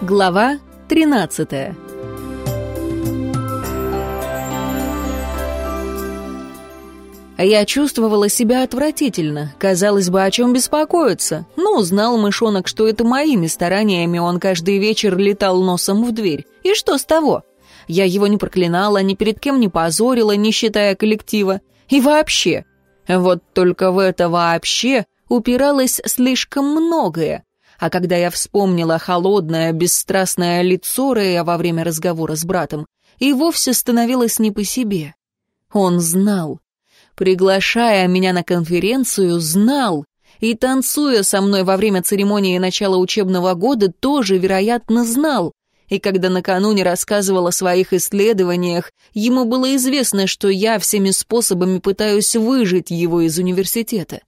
Глава 13 Я чувствовала себя отвратительно. Казалось бы, о чем беспокоиться. Ну, знал мышонок, что это моими стараниями он каждый вечер летал носом в дверь. И что с того? Я его не проклинала, ни перед кем не позорила, не считая коллектива. И вообще. Вот только в это вообще упиралось слишком многое а когда я вспомнила холодное, бесстрастное лицо Рэя во время разговора с братом, и вовсе становилось не по себе. Он знал. Приглашая меня на конференцию, знал. И танцуя со мной во время церемонии начала учебного года, тоже, вероятно, знал. И когда накануне рассказывал о своих исследованиях, ему было известно, что я всеми способами пытаюсь выжить его из университета.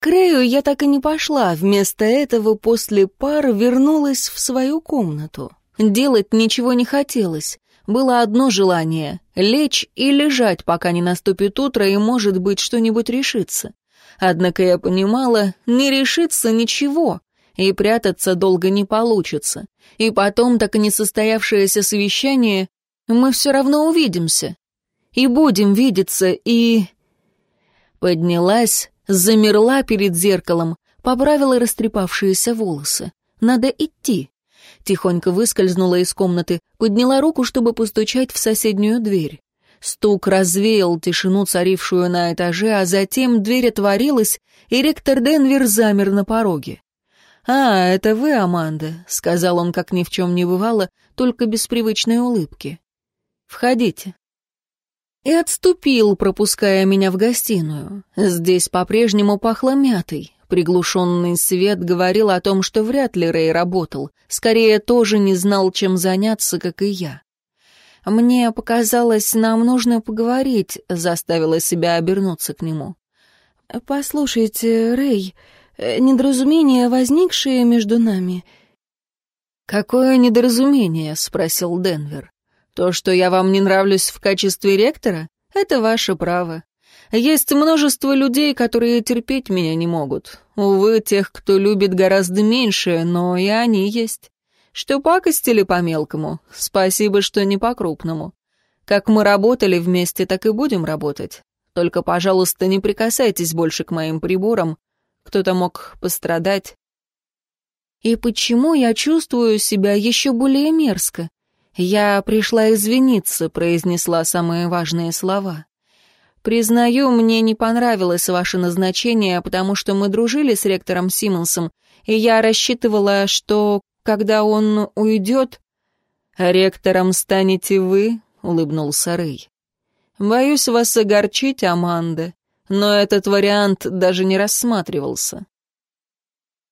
К Рэю я так и не пошла, вместо этого после пар вернулась в свою комнату. Делать ничего не хотелось. Было одно желание — лечь и лежать, пока не наступит утро, и, может быть, что-нибудь решится. Однако я понимала, не решится ничего, и прятаться долго не получится. И потом, так и не состоявшееся совещание, мы все равно увидимся. И будем видеться, и... Поднялась, замерла перед зеркалом, поправила растрепавшиеся волосы. Надо идти. Тихонько выскользнула из комнаты, подняла руку, чтобы постучать в соседнюю дверь. Стук развеял тишину, царившую на этаже, а затем дверь отворилась, и ректор Денвер замер на пороге. «А, это вы, Аманда», — сказал он, как ни в чем не бывало, только без привычной улыбки. «Входите» и отступил, пропуская меня в гостиную. Здесь по-прежнему пахло мятой. Приглушенный свет говорил о том, что вряд ли Рэй работал, скорее тоже не знал, чем заняться, как и я. «Мне показалось, нам нужно поговорить», — заставила себя обернуться к нему. «Послушайте, Рэй, недоразумение, возникшее между нами...» «Какое недоразумение?» — спросил Денвер. То, что я вам не нравлюсь в качестве ректора, это ваше право. Есть множество людей, которые терпеть меня не могут. Увы, тех, кто любит гораздо меньше, но и они есть. Что пакостили по-мелкому, спасибо, что не по-крупному. Как мы работали вместе, так и будем работать. Только, пожалуйста, не прикасайтесь больше к моим приборам. Кто-то мог пострадать. И почему я чувствую себя еще более мерзко? «Я пришла извиниться», — произнесла самые важные слова. «Признаю, мне не понравилось ваше назначение, потому что мы дружили с ректором Симмонсом, и я рассчитывала, что, когда он уйдет...» «Ректором станете вы», — улыбнулся Рэй. «Боюсь вас огорчить, Аманда, но этот вариант даже не рассматривался».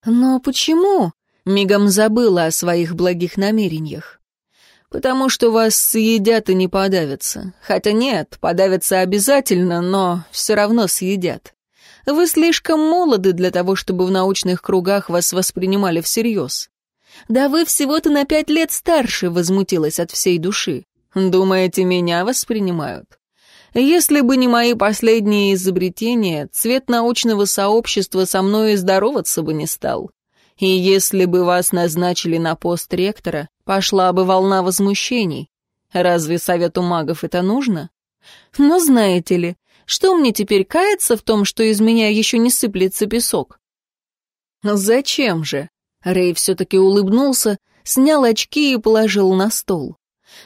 «Но почему?» — мигом забыла о своих благих намерениях. «Потому что вас съедят и не подавятся. Хотя нет, подавятся обязательно, но все равно съедят. Вы слишком молоды для того, чтобы в научных кругах вас воспринимали всерьез». «Да вы всего-то на пять лет старше», — возмутилась от всей души. «Думаете, меня воспринимают?» Если бы не мои последние изобретения, цвет научного сообщества со мной и здороваться бы не стал. И если бы вас назначили на пост ректора, пошла бы волна возмущений. Разве совету магов это нужно? Но знаете ли, что мне теперь каяться в том, что из меня еще не сыплется песок? Зачем же? Рэй все-таки улыбнулся, снял очки и положил на стол.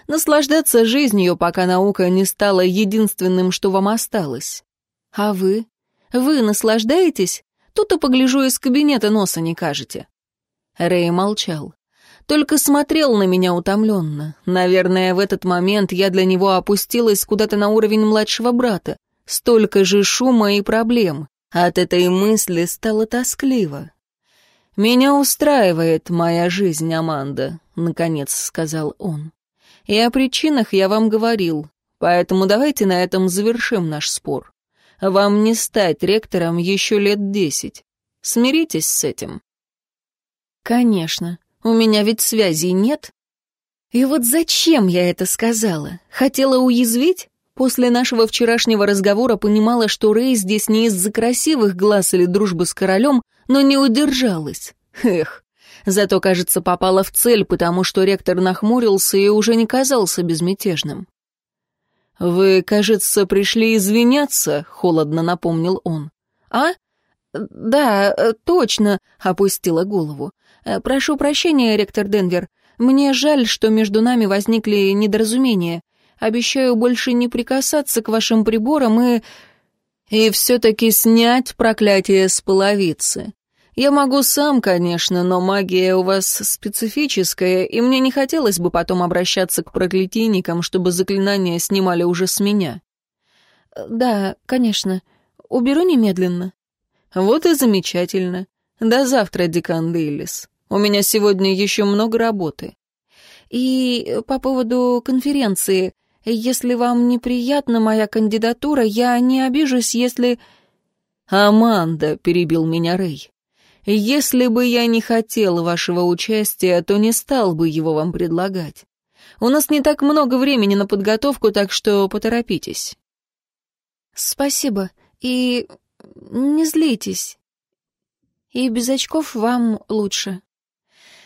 Наслаждаться жизнью, пока наука не стала единственным, что вам осталось. А вы? Вы наслаждаетесь? Тут и погляжу, из кабинета носа не кажете». Рэй молчал. Только смотрел на меня утомленно. Наверное, в этот момент я для него опустилась куда-то на уровень младшего брата. Столько же шума и проблем. От этой мысли стало тоскливо. «Меня устраивает моя жизнь, Аманда», — наконец сказал он. «И о причинах я вам говорил, поэтому давайте на этом завершим наш спор. Вам не стать ректором еще лет десять. Смиритесь с этим». «Конечно. У меня ведь связей нет». И вот зачем я это сказала? Хотела уязвить? После нашего вчерашнего разговора понимала, что Рэй здесь не из-за красивых глаз или дружбы с королем, но не удержалась. Эх, Зато, кажется, попала в цель, потому что ректор нахмурился и уже не казался безмятежным. «Вы, кажется, пришли извиняться», — холодно напомнил он. «А? Да, точно», — опустила голову. «Э, «Прошу прощения, ректор Денвер. Мне жаль, что между нами возникли недоразумения. Обещаю больше не прикасаться к вашим приборам и...» «И все-таки снять проклятие с половицы. Я могу сам, конечно, но магия у вас специфическая, и мне не хотелось бы потом обращаться к проклятийникам, чтобы заклинания снимали уже с меня». «Да, конечно. Уберу немедленно». «Вот и замечательно. До завтра, декан Дейлис. У меня сегодня еще много работы». «И по поводу конференции. Если вам неприятна моя кандидатура, я не обижусь, если...» «Аманда», — перебил меня Рэй. Если бы я не хотел вашего участия, то не стал бы его вам предлагать. У нас не так много времени на подготовку, так что поторопитесь. Спасибо. И не злитесь. И без очков вам лучше.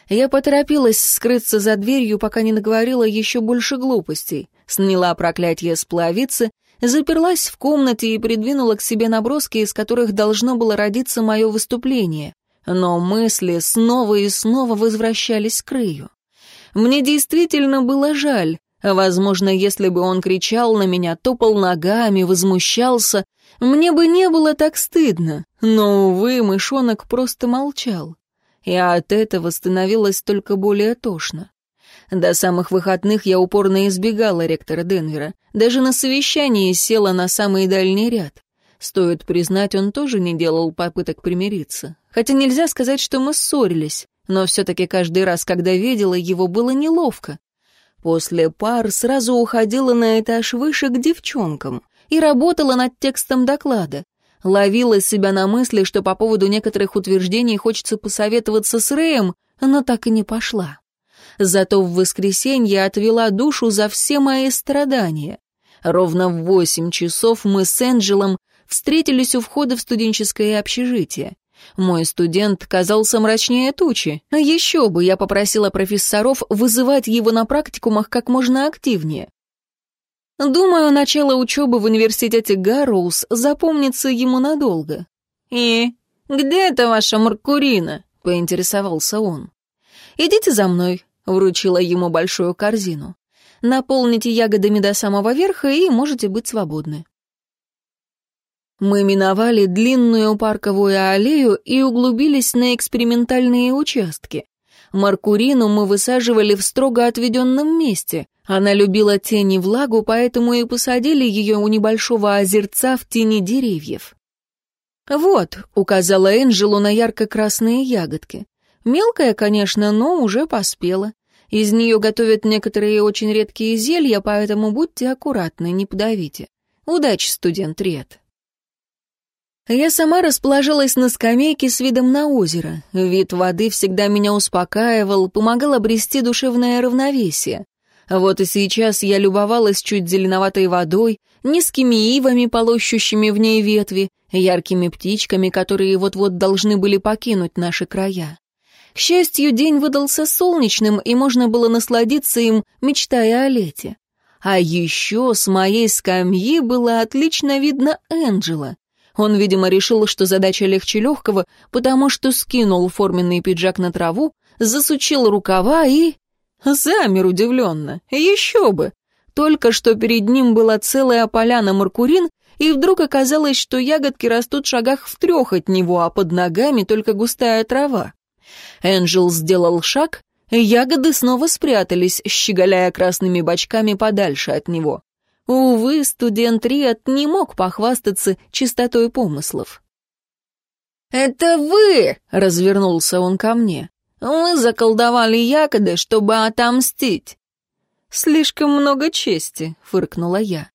Я поторопилась скрыться за дверью, пока не наговорила еще больше глупостей. Сняла проклятие с плавицы, заперлась в комнате и придвинула к себе наброски, из которых должно было родиться мое выступление но мысли снова и снова возвращались к Рыю. Мне действительно было жаль. Возможно, если бы он кричал на меня, топал ногами, возмущался, мне бы не было так стыдно. Но, увы, мышонок просто молчал. И от этого становилось только более тошно. До самых выходных я упорно избегала ректора Денвера. Даже на совещании села на самый дальний ряд. Стоит признать, он тоже не делал попыток примириться. Хотя нельзя сказать, что мы ссорились, но все-таки каждый раз, когда видела его, было неловко. После пар сразу уходила на этаж выше к девчонкам и работала над текстом доклада. Ловила себя на мысли, что по поводу некоторых утверждений хочется посоветоваться с Рэем, но так и не пошла. Зато в воскресенье отвела душу за все мои страдания. Ровно в восемь часов мы с Энджелом встретились у входа в студенческое общежитие. Мой студент казался мрачнее тучи. Еще бы я попросила профессоров вызывать его на практикумах как можно активнее. Думаю, начало учебы в университете Гарроуз запомнится ему надолго. «И где это ваша Маркурина?» — поинтересовался он. «Идите за мной», — вручила ему большую корзину. «Наполните ягодами до самого верха и можете быть свободны». Мы миновали длинную парковую аллею и углубились на экспериментальные участки. Маркурину мы высаживали в строго отведенном месте. Она любила тень и влагу, поэтому и посадили ее у небольшого озерца в тени деревьев. «Вот», — указала Энджелу на ярко-красные ягодки. «Мелкая, конечно, но уже поспела. Из нее готовят некоторые очень редкие зелья, поэтому будьте аккуратны, не подавите. Удачи, студент Ред». Я сама расположилась на скамейке с видом на озеро. Вид воды всегда меня успокаивал, помогал обрести душевное равновесие. Вот и сейчас я любовалась чуть зеленоватой водой, низкими ивами, полощущими в ней ветви, яркими птичками, которые вот-вот должны были покинуть наши края. К счастью, день выдался солнечным, и можно было насладиться им, мечтая о лете. А еще с моей скамьи было отлично видно Энджела. Он, видимо, решил, что задача легче легкого, потому что скинул форменный пиджак на траву, засучил рукава и... Замер удивленно. Еще бы! Только что перед ним была целая поляна маркурин, и вдруг оказалось, что ягодки растут в шагах в трех от него, а под ногами только густая трава. Энджел сделал шаг, ягоды снова спрятались, щеголяя красными бочками подальше от него. Увы, студент Риат не мог похвастаться чистотой помыслов. «Это вы!» — развернулся он ко мне. «Вы заколдовали ягоды, чтобы отомстить». «Слишком много чести», — фыркнула я.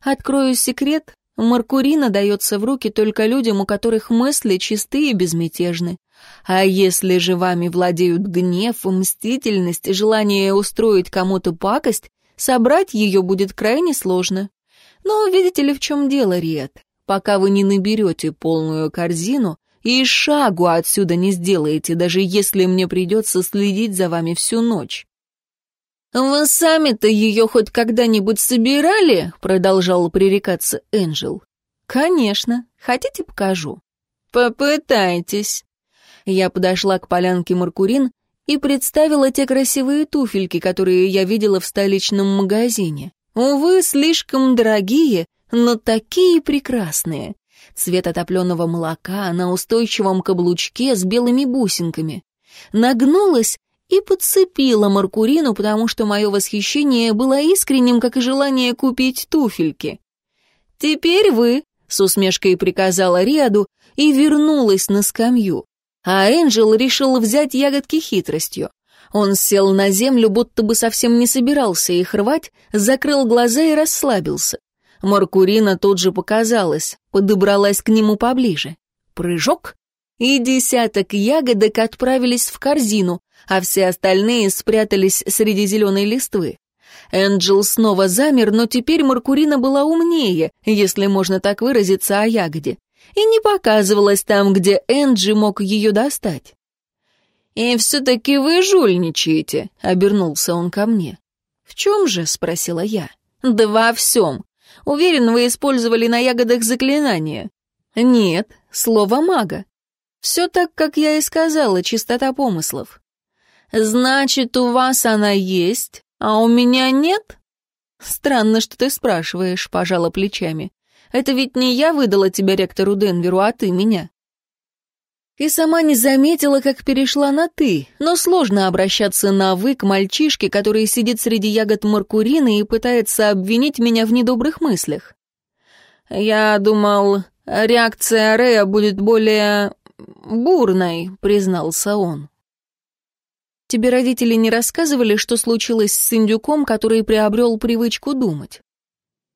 «Открою секрет. Маркурина дается в руки только людям, у которых мысли чистые и безмятежны. А если же вами владеют гнев, мстительность желание устроить кому-то пакость, Собрать ее будет крайне сложно. Но видите ли, в чем дело, Риет? Пока вы не наберете полную корзину, и шагу отсюда не сделаете, даже если мне придется следить за вами всю ночь». «Вы сами-то ее хоть когда-нибудь собирали?» — продолжал пререкаться Энджел. «Конечно. Хотите, покажу?» «Попытайтесь». Я подошла к полянке Маркурин и представила те красивые туфельки, которые я видела в столичном магазине. Увы, слишком дорогие, но такие прекрасные. Цвет отопленного молока на устойчивом каблучке с белыми бусинками. Нагнулась и подцепила Маркурину, потому что мое восхищение было искренним, как и желание купить туфельки. «Теперь вы», — с усмешкой приказала Риаду и вернулась на скамью. А Энджел решил взять ягодки хитростью. Он сел на землю, будто бы совсем не собирался их рвать, закрыл глаза и расслабился. Маркурина тут же показалась, подобралась к нему поближе. Прыжок, и десяток ягодок отправились в корзину, а все остальные спрятались среди зеленой листвы. Энджел снова замер, но теперь Маркурина была умнее, если можно так выразиться о ягоде, и не показывалась там, где Энджи мог ее достать. «И все-таки вы жульничаете», — обернулся он ко мне. «В чем же?» — спросила я. «Да во всем. Уверен, вы использовали на ягодах заклинание». «Нет, слово мага. Все так, как я и сказала, чистота помыслов». «Значит, у вас она есть, а у меня нет?» «Странно, что ты спрашиваешь», — пожала плечами. «Это ведь не я выдала тебя ректору Денверу, а ты меня». И сама не заметила, как перешла на «ты», но сложно обращаться на «вы» к мальчишке, который сидит среди ягод маркурины и пытается обвинить меня в недобрых мыслях. «Я думал, реакция Рея будет более бурной», — признался он. «Тебе родители не рассказывали, что случилось с индюком, который приобрел привычку думать?»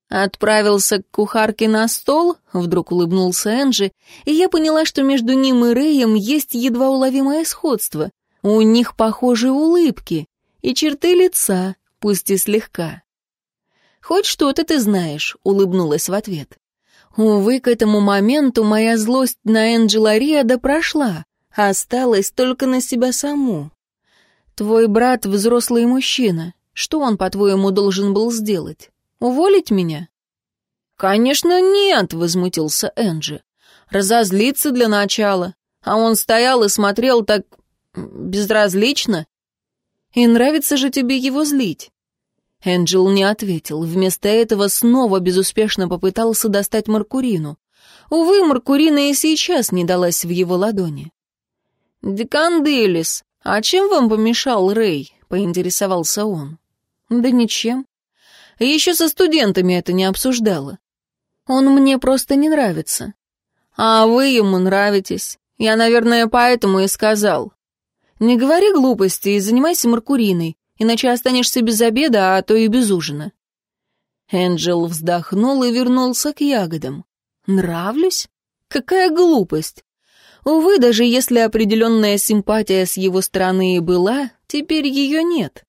«Отправился к кухарке на стол?» — вдруг улыбнулся Энджи, и я поняла, что между ним и Рэем есть едва уловимое сходство. У них похожи улыбки и черты лица, пусть и слегка. «Хоть что-то ты знаешь», — улыбнулась в ответ. Увы, к этому моменту моя злость на Энджела Риада прошла, осталась только на себя саму. «Твой брат — взрослый мужчина. Что он, по-твоему, должен был сделать?» Уволить меня?» «Конечно нет», — возмутился Энджи. «Разозлиться для начала. А он стоял и смотрел так... безразлично. И нравится же тебе его злить». Энджел не ответил. Вместо этого снова безуспешно попытался достать Маркурину. Увы, Маркурина и сейчас не далась в его ладони. «Деканделис, а чем вам помешал Рэй?» — поинтересовался он. «Да ничем. Еще со студентами это не обсуждала. Он мне просто не нравится. А вы ему нравитесь. Я, наверное, поэтому и сказал. Не говори глупости и занимайся Маркуриной, иначе останешься без обеда, а то и без ужина. Энджел вздохнул и вернулся к ягодам. Нравлюсь? Какая глупость! Увы, даже если определенная симпатия с его стороны и была, теперь ее нет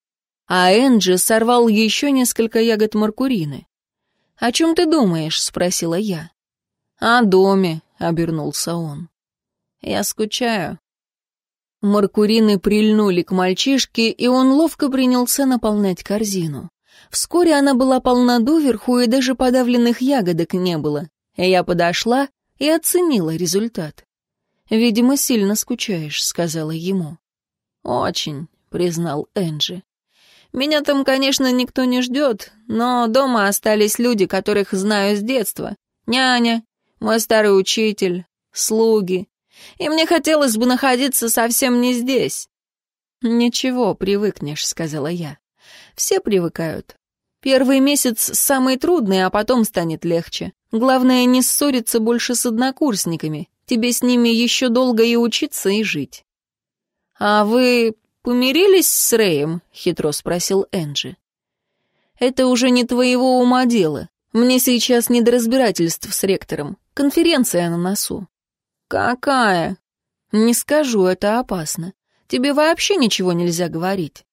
а Энджи сорвал еще несколько ягод маркурины. «О чем ты думаешь?» — спросила я. «О доме», — обернулся он. «Я скучаю». Маркурины прильнули к мальчишке, и он ловко принялся наполнять корзину. Вскоре она была полна доверху, и даже подавленных ягодок не было. Я подошла и оценила результат. «Видимо, сильно скучаешь», — сказала ему. «Очень», — признал Энджи. Меня там, конечно, никто не ждет, но дома остались люди, которых знаю с детства. Няня, мой старый учитель, слуги. И мне хотелось бы находиться совсем не здесь. «Ничего, привыкнешь», — сказала я. «Все привыкают. Первый месяц самый трудный, а потом станет легче. Главное, не ссориться больше с однокурсниками. Тебе с ними еще долго и учиться, и жить». «А вы «Помирились с Рэем?» — хитро спросил Энджи. «Это уже не твоего ума дело. Мне сейчас не до разбирательств с ректором. Конференция на носу». «Какая?» «Не скажу, это опасно. Тебе вообще ничего нельзя говорить».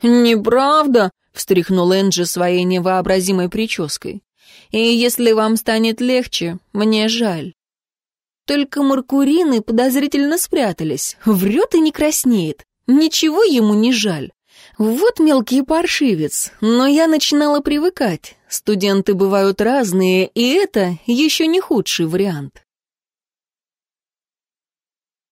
«Неправда», — встряхнул Энджи своей невообразимой прической. «И если вам станет легче, мне жаль». Только Маркурины подозрительно спрятались. Врет и не краснеет. Ничего ему не жаль. Вот мелкий паршивец, но я начинала привыкать. Студенты бывают разные, и это еще не худший вариант.